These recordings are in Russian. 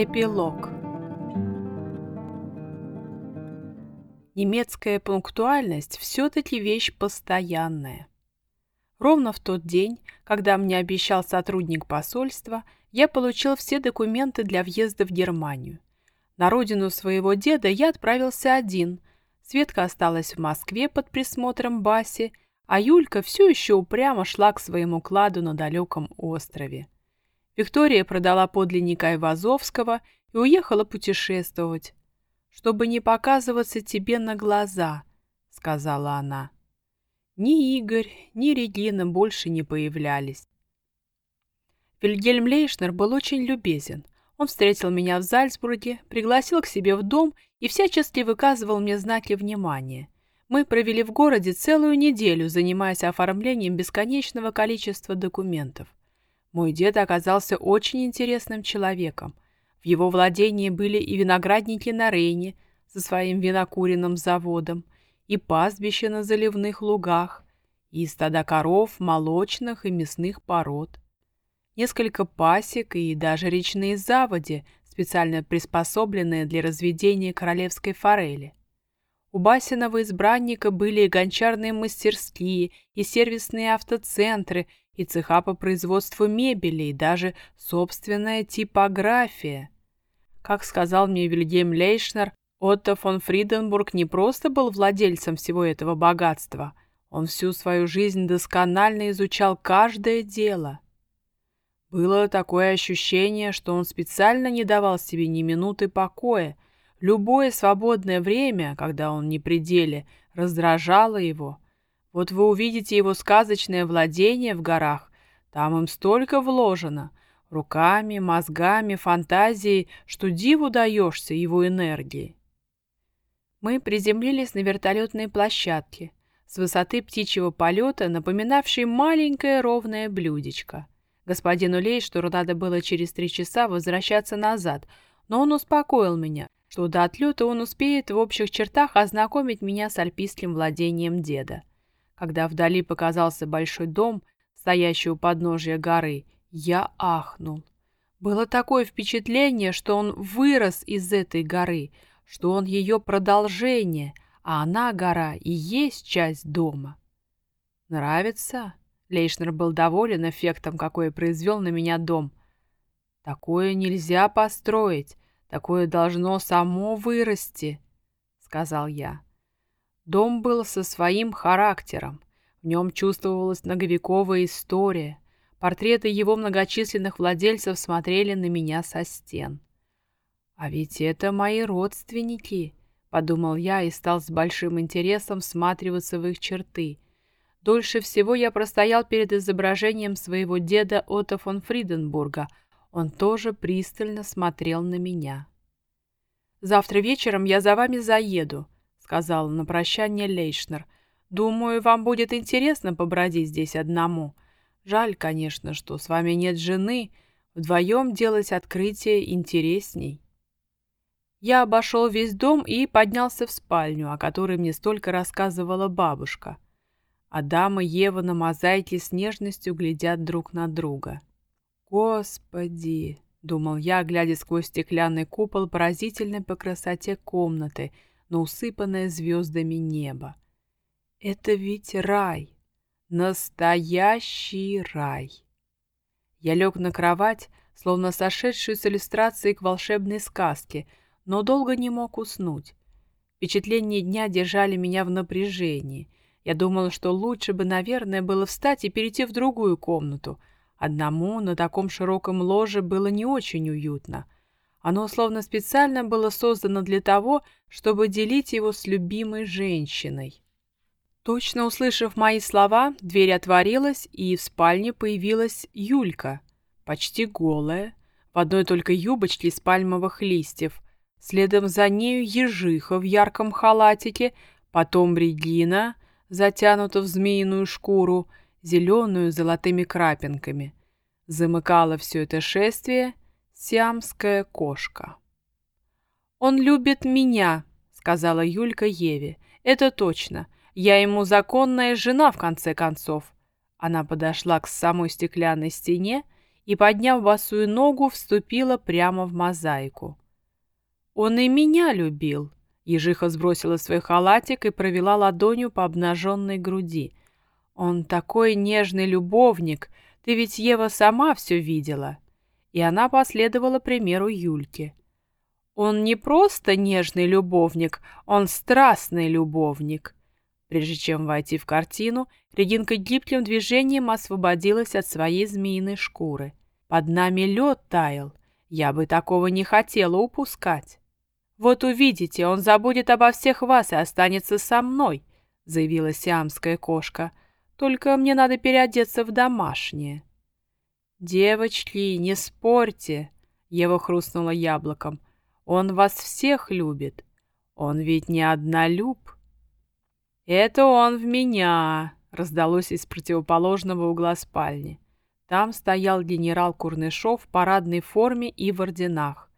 Эпилог Немецкая пунктуальность все-таки вещь постоянная. Ровно в тот день, когда мне обещал сотрудник посольства, я получил все документы для въезда в Германию. На родину своего деда я отправился один. Светка осталась в Москве под присмотром Баси, а Юлька все еще упрямо шла к своему кладу на далеком острове. Виктория продала подлинника Айвазовского и уехала путешествовать. «Чтобы не показываться тебе на глаза», — сказала она. Ни Игорь, ни Регина больше не появлялись. Вильгельм Лейшнер был очень любезен. Он встретил меня в Зальцбурге, пригласил к себе в дом и всячески выказывал мне знаки внимания. Мы провели в городе целую неделю, занимаясь оформлением бесконечного количества документов. Мой дед оказался очень интересным человеком. В его владении были и виноградники на Рейне со своим винокуренным заводом, и пастбища на заливных лугах, и стада коров, молочных и мясных пород. Несколько пасек и даже речные заводи, специально приспособленные для разведения королевской форели. У Басиного избранника были и гончарные мастерские, и сервисные автоцентры, и цеха по производству мебели, и даже собственная типография. Как сказал мне Вильгельм Лейшнер, Отто фон Фриденбург не просто был владельцем всего этого богатства, он всю свою жизнь досконально изучал каждое дело. Было такое ощущение, что он специально не давал себе ни минуты покоя. Любое свободное время, когда он не при деле, раздражало его – вот вы увидите его сказочное владение в горах. Там им столько вложено. Руками, мозгами, фантазией, что диву даешься его энергии. Мы приземлились на вертолетной площадке, с высоты птичьего полета, напоминавшей маленькое ровное блюдечко. Господину Лейштуру надо было через три часа возвращаться назад, но он успокоил меня, что до отлета он успеет в общих чертах ознакомить меня с альпийским владением деда. Когда вдали показался большой дом, стоящий у подножия горы, я ахнул. Было такое впечатление, что он вырос из этой горы, что он ее продолжение, а она, гора, и есть часть дома. «Нравится?» Лейшнер был доволен эффектом, какой произвел на меня дом. «Такое нельзя построить, такое должно само вырасти», — сказал я. Дом был со своим характером. В нем чувствовалась многовековая история. Портреты его многочисленных владельцев смотрели на меня со стен. «А ведь это мои родственники», — подумал я и стал с большим интересом всматриваться в их черты. Дольше всего я простоял перед изображением своего деда Отто фон Фриденбурга. Он тоже пристально смотрел на меня. «Завтра вечером я за вами заеду», сказал на прощание Лейшнер. «Думаю, вам будет интересно побродить здесь одному. Жаль, конечно, что с вами нет жены. Вдвоем делать открытие интересней». Я обошел весь дом и поднялся в спальню, о которой мне столько рассказывала бабушка. Адам и Ева на мозаике с нежностью глядят друг на друга. «Господи!» — думал я, глядя сквозь стеклянный купол поразительной по красоте комнаты — на усыпанное звездами небо. Это ведь рай, настоящий рай. Я лег на кровать, словно сошедшую с иллюстрацией к волшебной сказке, но долго не мог уснуть. Впечатления дня держали меня в напряжении. Я думал, что лучше бы, наверное, было встать и перейти в другую комнату. Одному на таком широком ложе было не очень уютно — оно словно специально было создано для того, чтобы делить его с любимой женщиной. Точно услышав мои слова, дверь отворилась, и в спальне появилась Юлька, почти голая, в одной только юбочке из пальмовых листьев. Следом за нею ежиха в ярком халатике, потом Регина, затянута в змеиную шкуру, зеленую золотыми крапинками. Замыкала все это шествие — Сиамская кошка. «Он любит меня», — сказала Юлька Еве. «Это точно. Я ему законная жена, в конце концов». Она подошла к самой стеклянной стене и, подняв босую ногу, вступила прямо в мозаику. «Он и меня любил!» Ежиха сбросила свой халатик и провела ладонью по обнаженной груди. «Он такой нежный любовник! Ты ведь, Ева, сама все видела!» И она последовала примеру Юльки. «Он не просто нежный любовник, он страстный любовник!» Прежде чем войти в картину, Регинка гибким движением освободилась от своей змеиной шкуры. Под нами лед таял. Я бы такого не хотела упускать. «Вот увидите, он забудет обо всех вас и останется со мной», — заявила сиамская кошка. «Только мне надо переодеться в домашнее». «Девочки, не спорьте», — Ева хрустнула яблоком. «Он вас всех любит. Он ведь не однолюб». «Это он в меня», — раздалось из противоположного угла спальни. Там стоял генерал Курнышов в парадной форме и в орденах.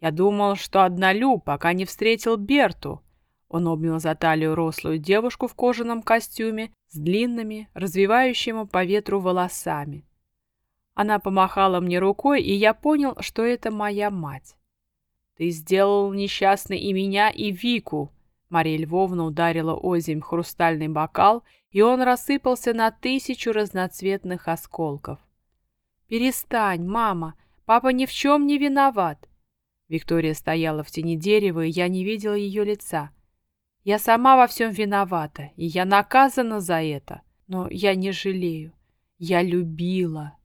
Я думал, что однолюб, пока не встретил Берту. Он обнял за талию рослую девушку в кожаном костюме с длинными, развивающими по ветру волосами. Она помахала мне рукой, и я понял, что это моя мать. «Ты сделал несчастной и меня, и Вику!» Мария Львовна ударила озимь хрустальный бокал, и он рассыпался на тысячу разноцветных осколков. «Перестань, мама! Папа ни в чем не виноват!» Виктория стояла в тени дерева, и я не видела ее лица. «Я сама во всем виновата, и я наказана за это, но я не жалею. Я любила!»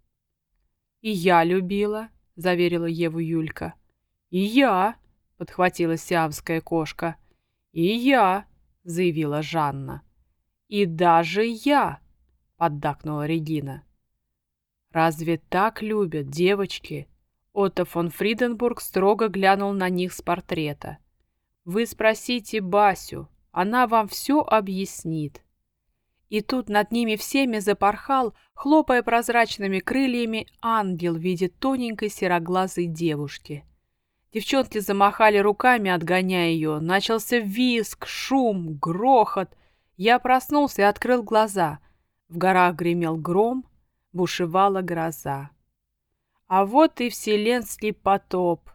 «И я любила», — заверила Еву Юлька. «И я», — подхватила сиамская кошка. «И я», — заявила Жанна. «И даже я», — поддакнула Регина. «Разве так любят девочки?» Отто фон Фриденбург строго глянул на них с портрета. «Вы спросите Басю, она вам все объяснит». И тут над ними всеми запорхал, хлопая прозрачными крыльями, ангел в виде тоненькой сероглазой девушки. Девчонки замахали руками, отгоняя ее. Начался визг, шум, грохот. Я проснулся и открыл глаза. В горах гремел гром, бушевала гроза. А вот и вселенский потоп.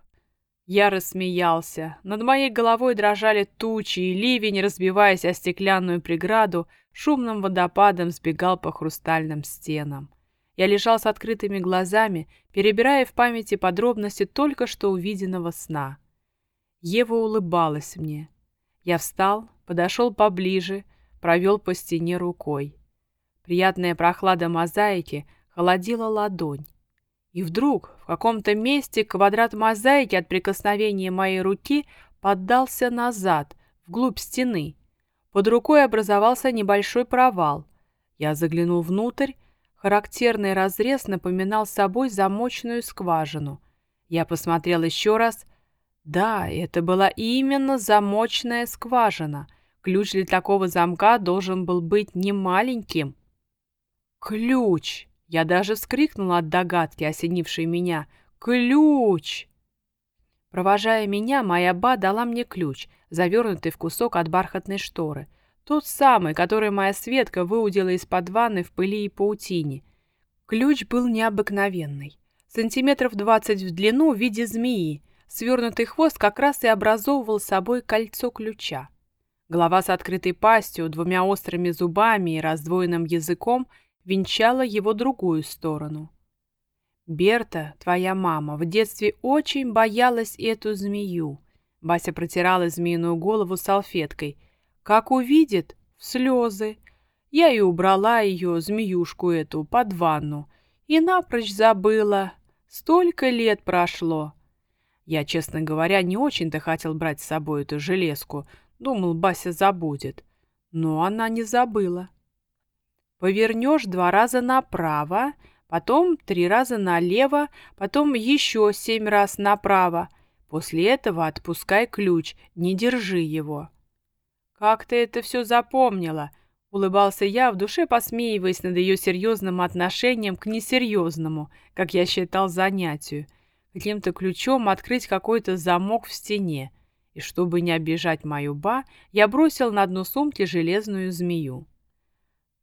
Я рассмеялся. Над моей головой дрожали тучи, и ливень, разбиваясь о стеклянную преграду, шумным водопадом сбегал по хрустальным стенам. Я лежал с открытыми глазами, перебирая в памяти подробности только что увиденного сна. Ева улыбалась мне. Я встал, подошел поближе, провел по стене рукой. Приятная прохлада мозаики холодила ладонь. И вдруг в каком-то месте квадрат мозаики от прикосновения моей руки поддался назад, вглубь стены. Под рукой образовался небольшой провал. Я заглянул внутрь Характерный разрез напоминал собой замочную скважину. Я посмотрел еще раз. Да, это была именно замочная скважина. Ключ для такого замка должен был быть не маленьким. Ключ! Я даже вскрикнула от догадки, осенившей меня. Ключ! Провожая меня, моя ба дала мне ключ, завернутый в кусок от бархатной шторы. Тот самый, который моя Светка выудила из-под ванны в пыли и паутине. Ключ был необыкновенный. Сантиметров двадцать в длину в виде змеи. Свернутый хвост как раз и образовывал собой кольцо ключа. Голова с открытой пастью, двумя острыми зубами и раздвоенным языком венчала его другую сторону. «Берта, твоя мама, в детстве очень боялась эту змею». Бася протирала змеиную голову салфеткой – как увидит, в слезы. Я и убрала ее, змеюшку эту, под ванну. И напрочь забыла. Столько лет прошло. Я, честно говоря, не очень-то хотел брать с собой эту железку. Думал, Бася забудет. Но она не забыла. Повернешь два раза направо, потом три раза налево, потом еще семь раз направо. После этого отпускай ключ, не держи его. «Как ты это все запомнила?» — улыбался я, в душе посмеиваясь над ее серьезным отношением к несерьезному, как я считал, занятию. Каким-то ключом открыть какой-то замок в стене. И чтобы не обижать мою ба, я бросил на дно сумки железную змею.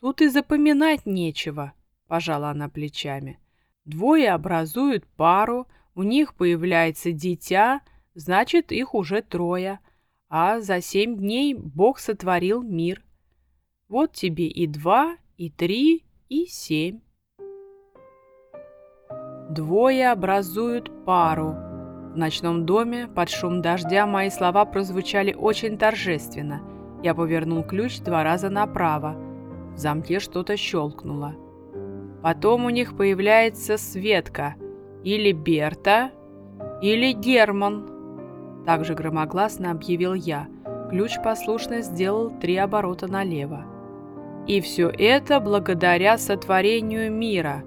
«Тут и запоминать нечего», — пожала она плечами. Двое образуют пару, у них появляется дитя, значит, их уже трое. А за семь дней Бог сотворил мир. Вот тебе и два, и три, и семь. Двое образуют пару. В ночном доме под шум дождя мои слова прозвучали очень торжественно. Я повернул ключ два раза направо. В замке что-то щелкнуло. Потом у них появляется Светка, или Берта, или Герман. Также громогласно объявил я. Ключ послушно сделал три оборота налево. И все это благодаря сотворению мира.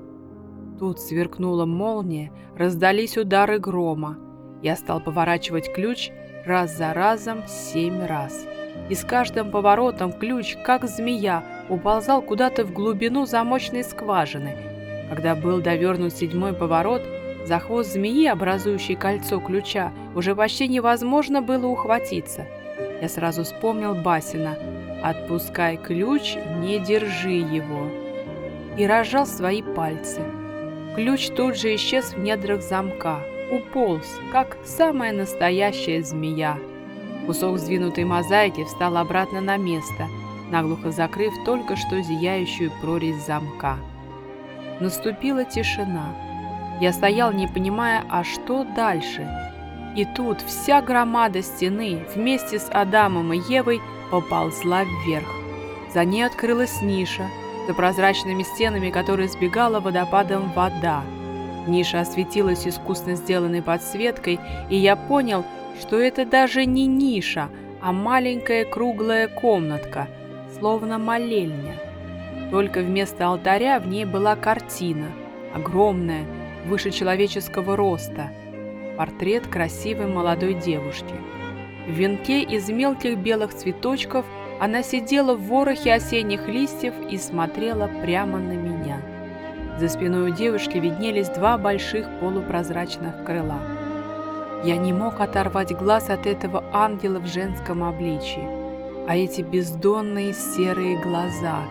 Тут сверкнула молния, раздались удары грома. Я стал поворачивать ключ раз за разом семь раз. И с каждым поворотом ключ, как змея, уползал куда-то в глубину замочной скважины. Когда был довернут седьмой поворот, за хвост змеи, образующий кольцо ключа, уже почти невозможно было ухватиться. Я сразу вспомнил Басина «Отпускай ключ, не держи его» и разжал свои пальцы. Ключ тут же исчез в недрах замка, уполз, как самая настоящая змея. Кусок сдвинутой мозаики встал обратно на место, наглухо закрыв только что зияющую прорезь замка. Наступила тишина. Я стоял, не понимая, а что дальше. И тут вся громада стены вместе с Адамом и Евой поползла вверх. За ней открылась ниша, за прозрачными стенами которой сбегала водопадом вода. Ниша осветилась искусно сделанной подсветкой, и я понял, что это даже не ниша, а маленькая круглая комнатка, словно молельня. Только вместо алтаря в ней была картина, огромная, выше человеческого роста, портрет красивой молодой девушки. В венке из мелких белых цветочков она сидела в ворохе осенних листьев и смотрела прямо на меня. За спиной у девушки виднелись два больших полупрозрачных крыла. Я не мог оторвать глаз от этого ангела в женском обличии, а эти бездонные серые глаза.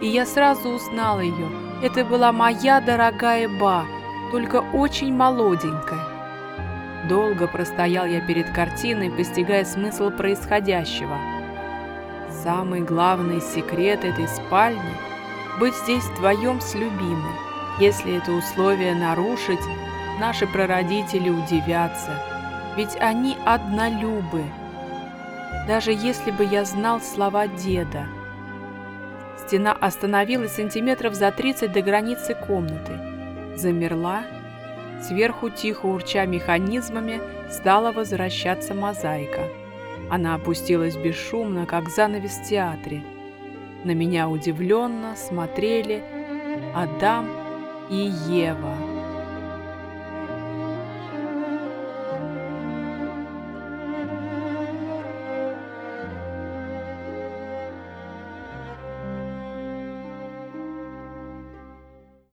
И я сразу узнал ее. Это была моя дорогая Ба, только очень молоденькая. Долго простоял я перед картиной, постигая смысл происходящего. Самый главный секрет этой спальни – быть здесь вдвоем с любимой. Если это условие нарушить, наши прародители удивятся – ведь они однолюбы. Даже если бы я знал слова деда. Стена остановилась сантиметров за 30 до границы комнаты. Замерла. Сверху, тихо урча механизмами, стала возвращаться мозаика. Она опустилась бесшумно, как занавес в театре. На меня удивленно смотрели Адам и Ева.